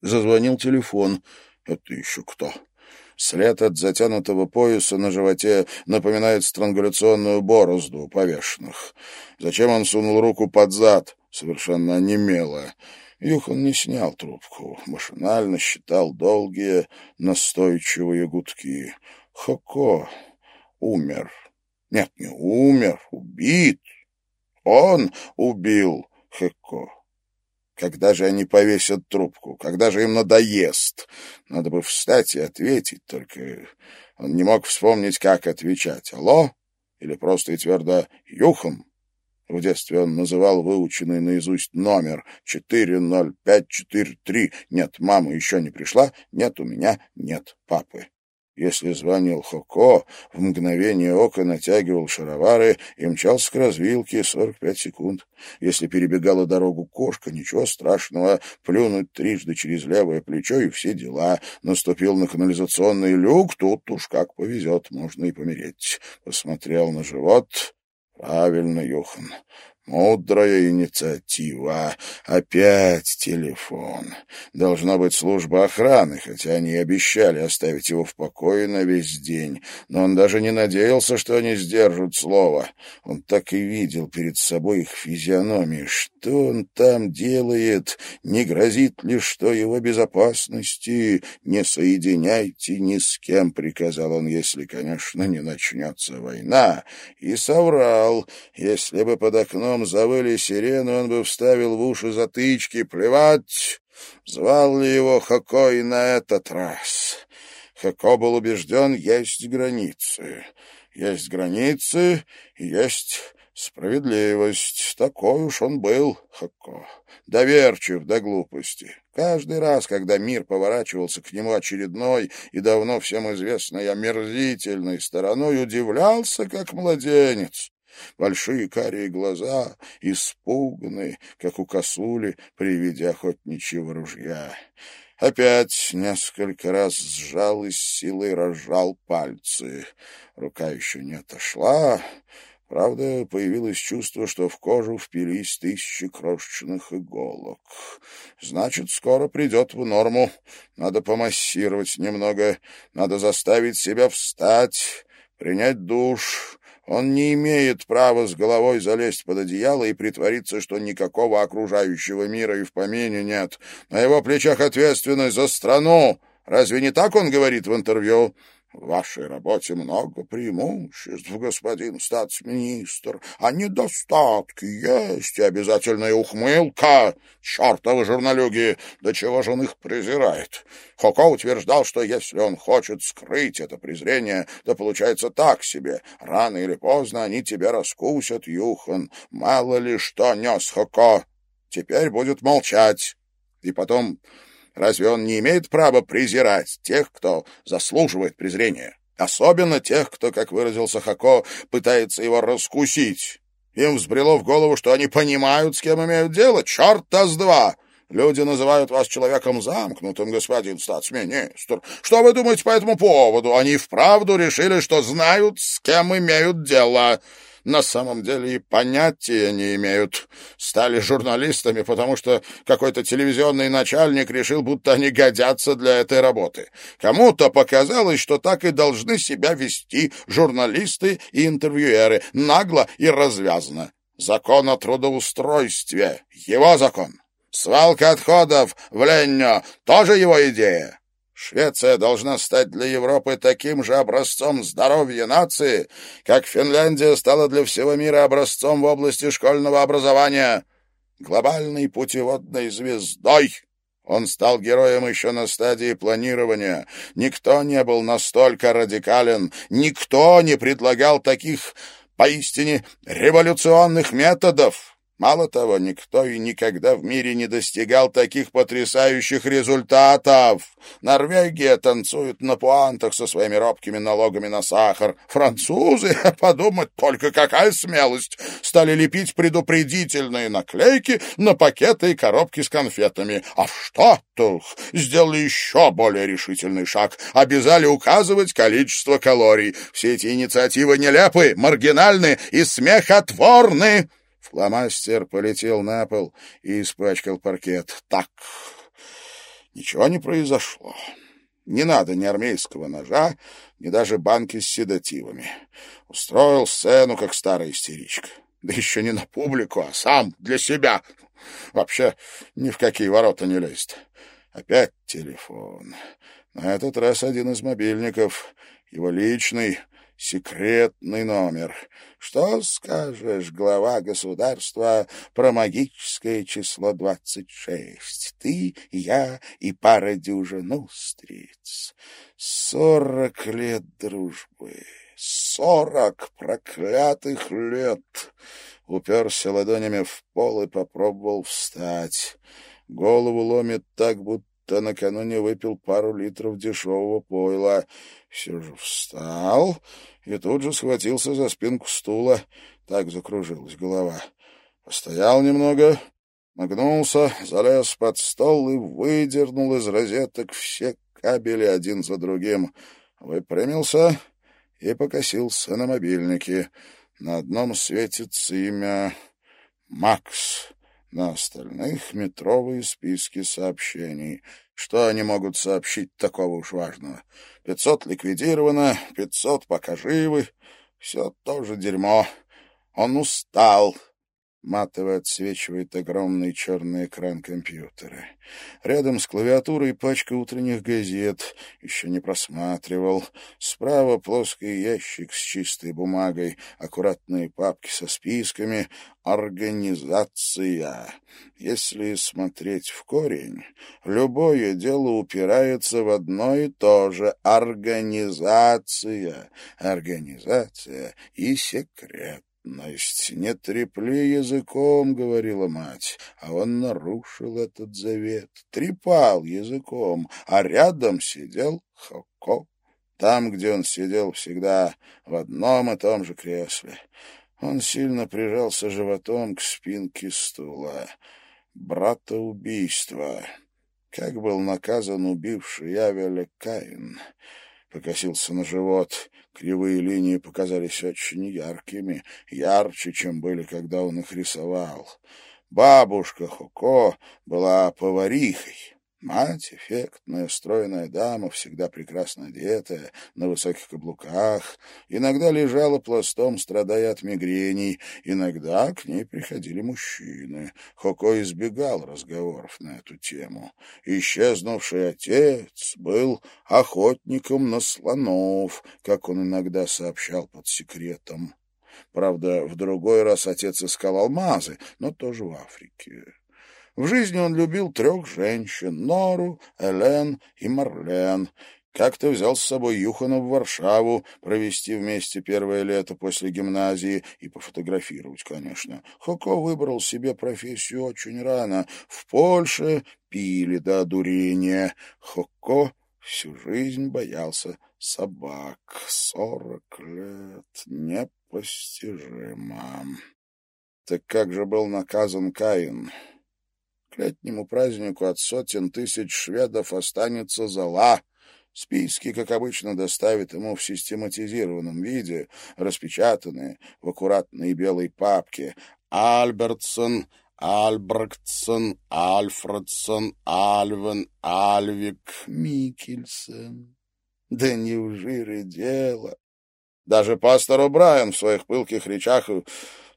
Зазвонил телефон. Это еще кто? След от затянутого пояса на животе напоминает странгуляционную борозду повешенных. Зачем он сунул руку под зад? Совершенно онемело. Юхан не снял трубку, машинально считал долгие, настойчивые гудки. Хоко умер. Нет, не умер, убит. Он убил Хэко. Когда же они повесят трубку? Когда же им надоест? Надо бы встать и ответить, только он не мог вспомнить, как отвечать. «Алло?» или просто и твердо «Юхом?» В детстве он называл выученный наизусть номер 40543. Нет, мама еще не пришла. Нет, у меня нет папы. Если звонил Хоко, в мгновение ока натягивал шаровары и мчался к развилке 45 секунд. Если перебегала дорогу кошка, ничего страшного, плюнуть трижды через левое плечо и все дела. Наступил на канализационный люк, тут уж как повезет, можно и помереть. Посмотрел на живот. Правильно, Юхан. Мудрая инициатива. Опять телефон. Должна быть служба охраны, хотя они обещали оставить его в покое на весь день. Но он даже не надеялся, что они сдержат слово. Он так и видел перед собой их физиономии. Что он там делает? Не грозит ли что его безопасности? Не соединяйте ни с кем, приказал он, если, конечно, не начнется война. И соврал. Если бы под окном потом завыли сирены, он бы вставил в уши затычки. Плевать, звал ли его Хако и на этот раз. Хако был убежден, есть границы. Есть границы есть справедливость. Такой уж он был, Хако. Доверчив до глупости. Каждый раз, когда мир поворачивался к нему очередной и давно всем известной омерзительной стороной, удивлялся, как младенец. Большие карие глаза, испуганные, как у косули при виде охотничьего ружья. Опять несколько раз сжал и с силой разжал пальцы. Рука еще не отошла. Правда, появилось чувство, что в кожу впились тысячи крошечных иголок. Значит, скоро придет в норму. Надо помассировать немного. Надо заставить себя встать, принять душ, он не имеет права с головой залезть под одеяло и притвориться, что никакого окружающего мира и в помине нет. На его плечах ответственность за страну. Разве не так он говорит в интервью? В вашей работе много преимуществ, господин статс-министр, а недостатки есть и обязательная ухмылка. Чертовы журналюги, до чего же он их презирает? Хоко утверждал, что если он хочет скрыть это презрение, то получается так себе. Рано или поздно они тебя раскусят, Юхан. Мало ли что нес Хоко. Теперь будет молчать. И потом Разве он не имеет права презирать тех, кто заслуживает презрения? Особенно тех, кто, как выразился Хако, пытается его раскусить. Им взбрело в голову, что они понимают, с кем имеют дело. Черт-то с два! Люди называют вас человеком замкнутым, господин статс-министр. Что вы думаете по этому поводу? Они вправду решили, что знают, с кем имеют дело на самом деле и понятия не имеют. Стали журналистами, потому что какой-то телевизионный начальник решил, будто они годятся для этой работы. Кому-то показалось, что так и должны себя вести журналисты и интервьюеры, нагло и развязно. Закон о трудоустройстве — его закон. Свалка отходов в Леннё — тоже его идея. Швеция должна стать для Европы таким же образцом здоровья нации, как Финляндия стала для всего мира образцом в области школьного образования. Глобальной путеводной звездой. Он стал героем еще на стадии планирования. Никто не был настолько радикален, никто не предлагал таких поистине революционных методов. Мало того, никто и никогда в мире не достигал таких потрясающих результатов. Норвегия танцует на пуантах со своими робкими налогами на сахар. Французы, подумать только, какая смелость, стали лепить предупредительные наклейки на пакеты и коробки с конфетами. А в Штатах сделали еще более решительный шаг. Обязали указывать количество калорий. Все эти инициативы нелепы, маргинальны и смехотворны. Фломастер полетел на пол и испачкал паркет. Так, Ничего не произошло. Не надо ни армейского ножа, ни даже банки с седативами. Устроил сцену, как старая истеричка. Да еще не на публику, а сам для себя. Вообще ни в какие ворота не лезет. Опять телефон. На этот раз один из мобильников, его личный, секретный номер. Что скажешь, глава государства, про магическое число двадцать шесть? Ты, я и пара дюжин устриц. Сорок лет дружбы. Сорок проклятых лет! Уперся ладонями в пол и попробовал встать. Голову ломит так, будто накануне выпил пару литров дешевого пойла. Все же встал и тут же схватился за спинку стула. Так закружилась голова. Постоял немного, нагнулся, залез под стол и выдернул из розеток все кабели один за другим. Выпрямился и покосился на мобильнике. На одном светится имя Макс, на остальных — метровые списки сообщений. Что они могут сообщить такого уж важного? Пятьсот ликвидировано, пятьсот пока живы. Все тоже дерьмо. Он устал. Матово отсвечивает огромный черный экран компьютера. Рядом с клавиатурой пачка утренних газет. Еще не просматривал. Справа плоский ящик с чистой бумагой, аккуратные папки со списками. Организация. Если смотреть в корень, любое дело упирается в одно и то же. Организация. Организация и секрет. «Насть, не трепли языком», — говорила мать, а он нарушил этот завет, трепал языком, а рядом сидел Хоко. Там, где он сидел всегда, в одном и том же кресле. Он сильно прижался животом к спинке стула. Брата убийства. Как был наказан убивший Авеля Каин? Покосился на живот. Кривые линии показались очень яркими, ярче, чем были, когда он их рисовал. Бабушка Хуко была поварихой. Мать, эффектная, стройная дама, всегда прекрасно одетая, на высоких каблуках, иногда лежала пластом, страдая от мигрений, иногда к ней приходили мужчины. Хоко избегал разговоров на эту тему. Исчезнувший отец был охотником на слонов, как он иногда сообщал под секретом. Правда, в другой раз отец искал алмазы, но тоже в Африке. В жизни он любил трех женщин — Нору, Элен и Марлен. Как-то взял с собой Юхана в Варшаву провести вместе первое лето после гимназии и пофотографировать, конечно. Хоко выбрал себе профессию очень рано. В Польше пили до одурения. Хоко всю жизнь боялся собак. Сорок лет. Непостижимо. Так как же был наказан Каин? К летнему празднику от сотен тысяч шведов останется зола. Списки, как обычно, доставят ему в систематизированном виде, распечатанные в аккуратной белой папке. Альбертсон, Альбректсон, Альфредсон, Альвен, Альвик, Микельсон. Да неужели дело? Даже пастор О'Брайен в своих пылких речах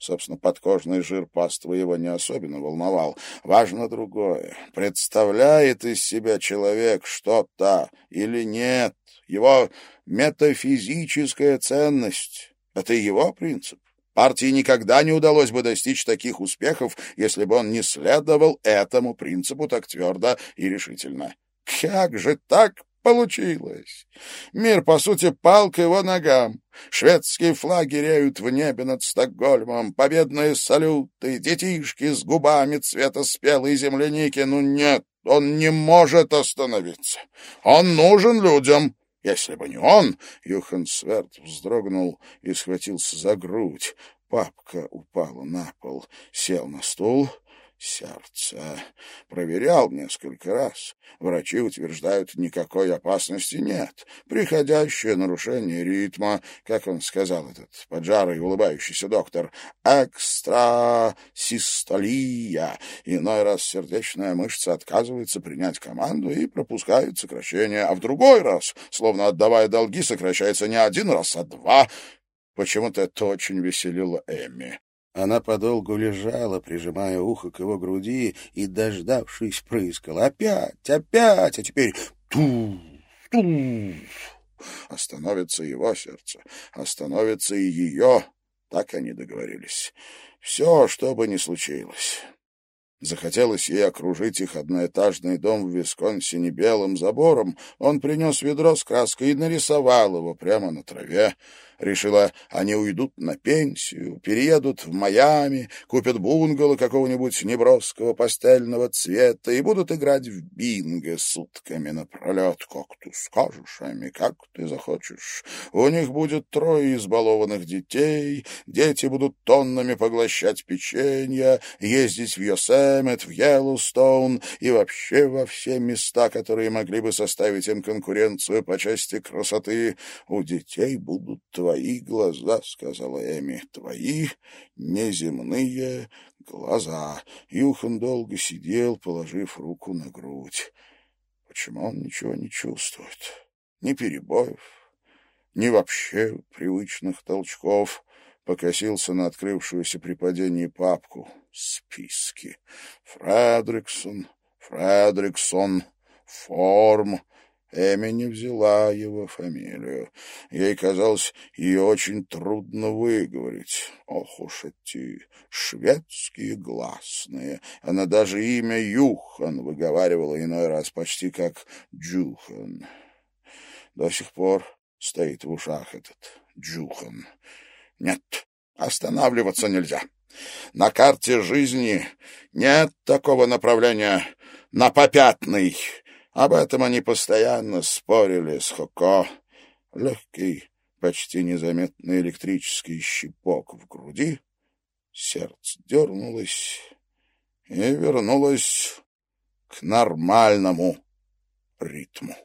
Собственно, подкожный жир паствы его не особенно волновал. Важно другое. Представляет из себя человек что-то или нет? Его метафизическая ценность — это его принцип. Партии никогда не удалось бы достичь таких успехов, если бы он не следовал этому принципу так твердо и решительно. Как же так Получилось. Мир, по сути, пал к его ногам. Шведские флаги реют в небе над Стокгольмом, победные салюты, детишки с губами цвета спелой земляники. Ну нет, он не может остановиться. Он нужен людям. Если бы не он, Юхан Сверд вздрогнул и схватился за грудь. Папка упала на пол, сел на стул, сердце. Проверял несколько раз. Врачи утверждают, никакой опасности нет. Приходящее нарушение ритма, как он сказал, этот поджарый улыбающийся доктор, экстрасистолия. Иной раз сердечная мышца отказывается принять команду и пропускает сокращение, а в другой раз, словно отдавая долги, сокращается не один раз, а два. Почему-то это очень веселило Эмми. Она подолгу лежала, прижимая ухо к его груди, и, дождавшись, прыскала. «Опять! Опять! А теперь ту ту Остановится его сердце, остановится и ее. Так они договорились. Все, что бы ни случилось. Захотелось ей окружить их одноэтажный дом в Висконсине белым забором. Он принес ведро с краской и нарисовал его прямо на траве. Решила, они уйдут на пенсию, переедут в Майами, купят бунгало какого-нибудь неброского пастельного цвета и будут играть в бинго сутками напролет. Как ты скажешь, Ами, как ты захочешь. У них будет трое избалованных детей, дети будут тоннами поглощать печенье, ездить в Йосемет, в Йеллоустоун и вообще во все места, которые могли бы составить им конкуренцию по части красоты. У детей будут твои твои глаза, — сказала Эми, — твои неземные глаза. Юхан долго сидел, положив руку на грудь. Почему он ничего не чувствует? Ни перебоев, ни вообще привычных толчков. Покосился на открывшуюся при падении папку. Списки. Фредриксон, Фредриксон, Форм, Эми не взяла его фамилию. Ей казалось, ее очень трудно выговорить. Ох уж эти шведские гласные. Она даже имя Юхан выговаривала иной раз почти как Джухан. До сих пор стоит в ушах этот Джухан. Нет, останавливаться нельзя. На карте жизни нет такого направления на попятный. Об этом они постоянно спорили с Хоко. Легкий, почти незаметный электрический щипок в груди, сердце дернулось и вернулось к нормальному ритму.